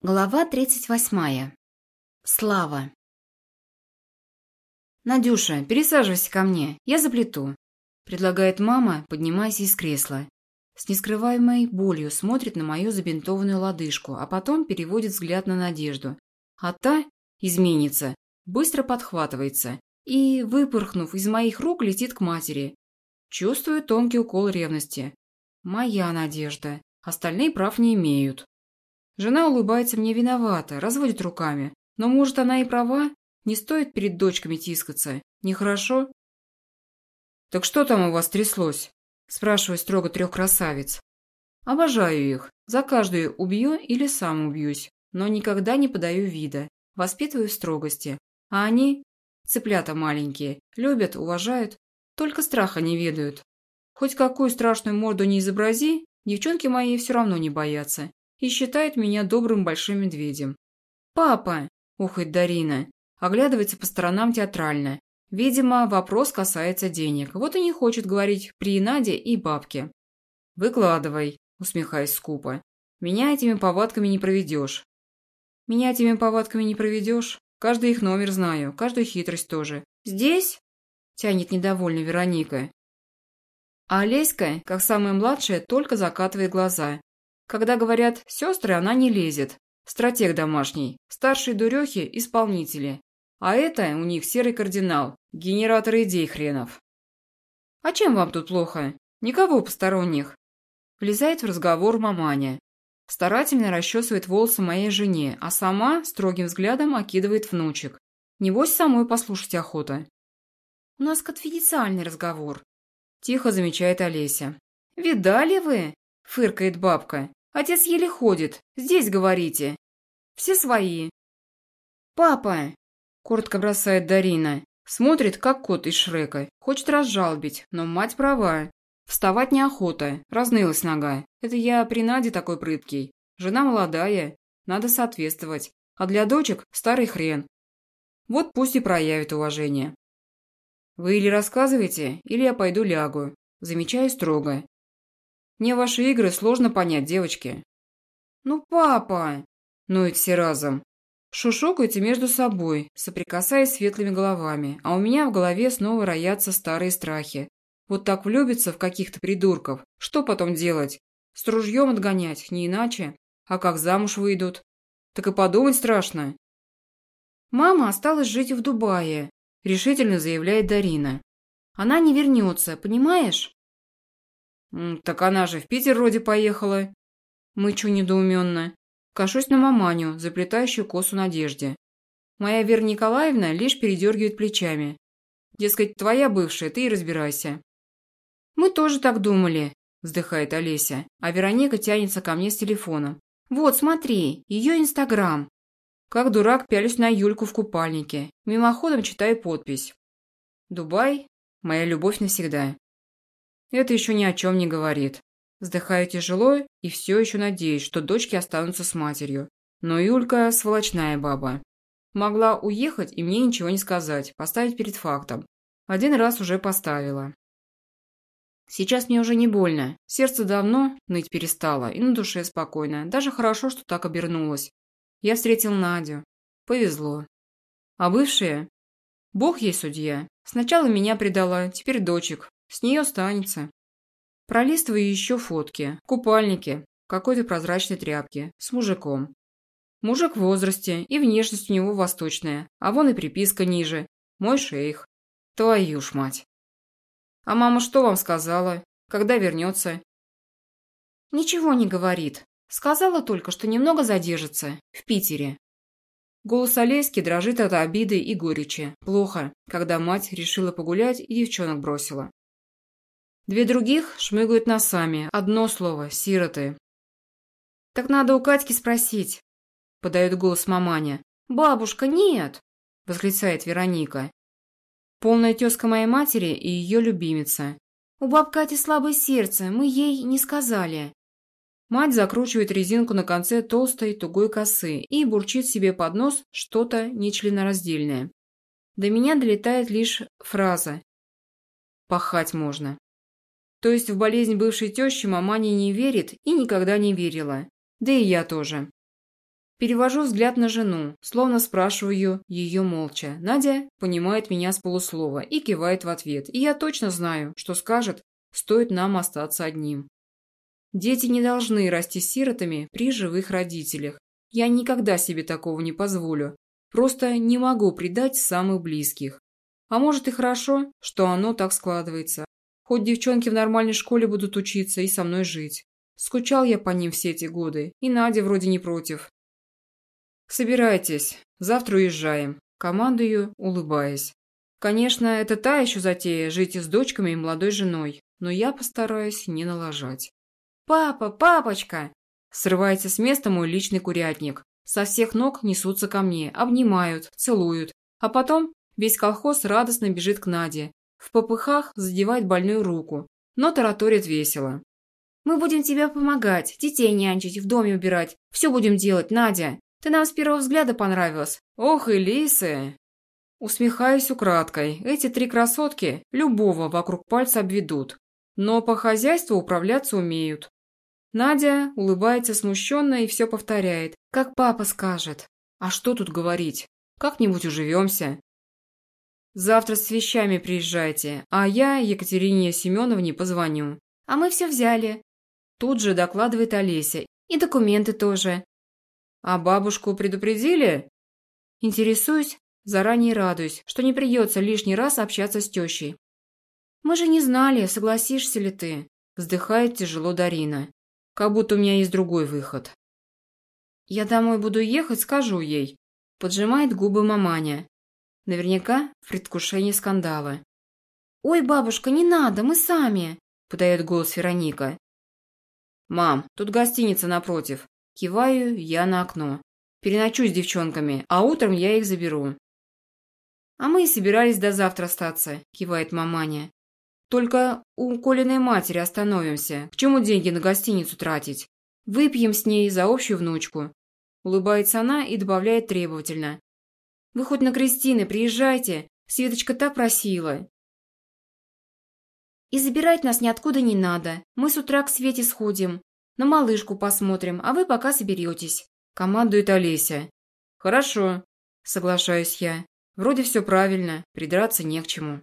Глава 38. Слава. «Надюша, пересаживайся ко мне, я заплету», – предлагает мама, поднимаясь из кресла. С нескрываемой болью смотрит на мою забинтованную лодыжку, а потом переводит взгляд на Надежду. А та, изменится, быстро подхватывается и, выпорхнув из моих рук, летит к матери. Чувствую тонкий укол ревности. Моя Надежда, остальные прав не имеют. Жена улыбается мне виновата, разводит руками. Но, может, она и права? Не стоит перед дочками тискаться. Нехорошо? «Так что там у вас тряслось?» Спрашиваю строго трех красавиц. Обожаю их. За каждую убью или сам убьюсь. Но никогда не подаю вида. Воспитываю в строгости. А они, цыплята маленькие, любят, уважают, только страха не ведают. Хоть какую страшную морду не изобрази, девчонки мои все равно не боятся и считает меня добрым большим медведем. «Папа!» – ухает Дарина. Оглядывается по сторонам театрально. Видимо, вопрос касается денег. Вот и не хочет говорить при Наде и бабке. «Выкладывай», – усмехаясь скупо. «Меня этими повадками не проведешь». «Меня этими повадками не проведешь? Каждый их номер знаю, каждую хитрость тоже. Здесь?» – тянет недовольно Вероника. А Олеська, как самая младшая, только закатывает глаза. Когда говорят «сестры», она не лезет. Стратег домашний. Старшие дурехи – исполнители. А это у них серый кардинал, генератор идей хренов. «А чем вам тут плохо? Никого посторонних?» Влезает в разговор маманя. Старательно расчесывает волосы моей жене, а сама строгим взглядом окидывает внучек. Небось, самой послушать охота. «У нас конфиденциальный разговор», – тихо замечает Олеся. «Видали вы?» – фыркает бабка. Отец еле ходит. Здесь говорите. Все свои. Папа, коротко бросает Дарина. Смотрит, как кот из Шрека. Хочет разжалобить, но мать права. Вставать неохота. Разнылась нога. Это я при Наде такой прыткий. Жена молодая. Надо соответствовать. А для дочек старый хрен. Вот пусть и проявит уважение. Вы или рассказываете, или я пойду лягу. Замечаю строго. Мне ваши игры сложно понять, девочки». «Ну, папа!» Ну и все разом. Шушукаются между собой, соприкасаясь светлыми головами, а у меня в голове снова роятся старые страхи. Вот так влюбиться в каких-то придурков. Что потом делать? С ружьем отгонять, не иначе. А как замуж выйдут? Так и подумать страшно. Мама осталась жить в Дубае, решительно заявляет Дарина. Она не вернется, понимаешь? «Так она же в Питер вроде поехала». Мычу недоуменно. Кашусь на маманю, заплетающую косу Надежде. Моя Вера Николаевна лишь передергивает плечами. Дескать, твоя бывшая, ты и разбирайся. «Мы тоже так думали», – вздыхает Олеся, а Вероника тянется ко мне с телефоном. «Вот, смотри, ее Инстаграм». Как дурак пялюсь на Юльку в купальнике. Мимоходом читаю подпись. «Дубай – моя любовь навсегда». Это еще ни о чем не говорит. Вздыхаю тяжело и все еще надеюсь, что дочки останутся с матерью. Но Юлька – сволочная баба. Могла уехать и мне ничего не сказать, поставить перед фактом. Один раз уже поставила. Сейчас мне уже не больно. Сердце давно ныть перестало, и на душе спокойно. Даже хорошо, что так обернулось. Я встретил Надю. Повезло. А бывшая? Бог ей судья. Сначала меня предала, теперь дочек. С нее останется. Пролистываю еще фотки. Купальники. Какой-то прозрачной тряпки. С мужиком. Мужик в возрасте, и внешность у него восточная. А вон и приписка ниже. Мой шейх. Твою ж мать. А мама что вам сказала? Когда вернется? Ничего не говорит. Сказала только, что немного задержится. В Питере. Голос Олеськи дрожит от обиды и горечи. Плохо, когда мать решила погулять и девчонок бросила. Две других шмыгают носами. Одно слово – сироты. «Так надо у Катьки спросить», – подает голос маманя. «Бабушка, нет!» – восклицает Вероника. Полная тезка моей матери и ее любимица. «У баб Кати слабое сердце, мы ей не сказали». Мать закручивает резинку на конце толстой тугой косы и бурчит себе под нос что-то нечленораздельное. До меня долетает лишь фраза «Пахать можно». То есть в болезнь бывшей тещи маманя не верит и никогда не верила. Да и я тоже. Перевожу взгляд на жену, словно спрашиваю ее молча. Надя понимает меня с полуслова и кивает в ответ. И я точно знаю, что скажет, стоит нам остаться одним. Дети не должны расти сиротами при живых родителях. Я никогда себе такого не позволю. Просто не могу предать самых близких. А может и хорошо, что оно так складывается. Хоть девчонки в нормальной школе будут учиться и со мной жить. Скучал я по ним все эти годы, и Надя вроде не против. «Собирайтесь. Завтра уезжаем», – командую, улыбаясь. Конечно, это та еще затея – жить с дочками и молодой женой, но я постараюсь не налажать. «Папа, папочка!» Срывается с места мой личный курятник. Со всех ног несутся ко мне, обнимают, целуют. А потом весь колхоз радостно бежит к Наде. В попыхах задевает больную руку, но тараторит весело. «Мы будем тебе помогать, детей нянчить, в доме убирать. Все будем делать, Надя!» Ты нам с первого взгляда понравилась. Ох и лисы!» Усмехаюсь украдкой. Эти три красотки любого вокруг пальца обведут. Но по хозяйству управляться умеют. Надя улыбается смущенно и все повторяет. «Как папа скажет». «А что тут говорить? Как-нибудь уживемся». «Завтра с вещами приезжайте, а я Екатерине Семеновне позвоню». «А мы все взяли». Тут же докладывает Олеся. «И документы тоже. «А бабушку предупредили?» Интересуюсь, заранее радуюсь, что не придется лишний раз общаться с тещей. «Мы же не знали, согласишься ли ты?» Вздыхает тяжело Дарина. «Как будто у меня есть другой выход». «Я домой буду ехать, скажу ей», поджимает губы маманя. Наверняка в предвкушении скандала. «Ой, бабушка, не надо, мы сами», подает голос Вероника. «Мам, тут гостиница напротив. Киваю я на окно. Переночую с девчонками, а утром я их заберу. А мы и собирались до завтра остаться, кивает маманя. Только у Колиной матери остановимся. К чему деньги на гостиницу тратить? Выпьем с ней за общую внучку. Улыбается она и добавляет требовательно. Вы хоть на Кристины приезжайте. Светочка так просила. И забирать нас ниоткуда не надо. Мы с утра к Свете сходим. На малышку посмотрим, а вы пока соберетесь», – командует Олеся. «Хорошо», – соглашаюсь я. «Вроде все правильно, придраться не к чему».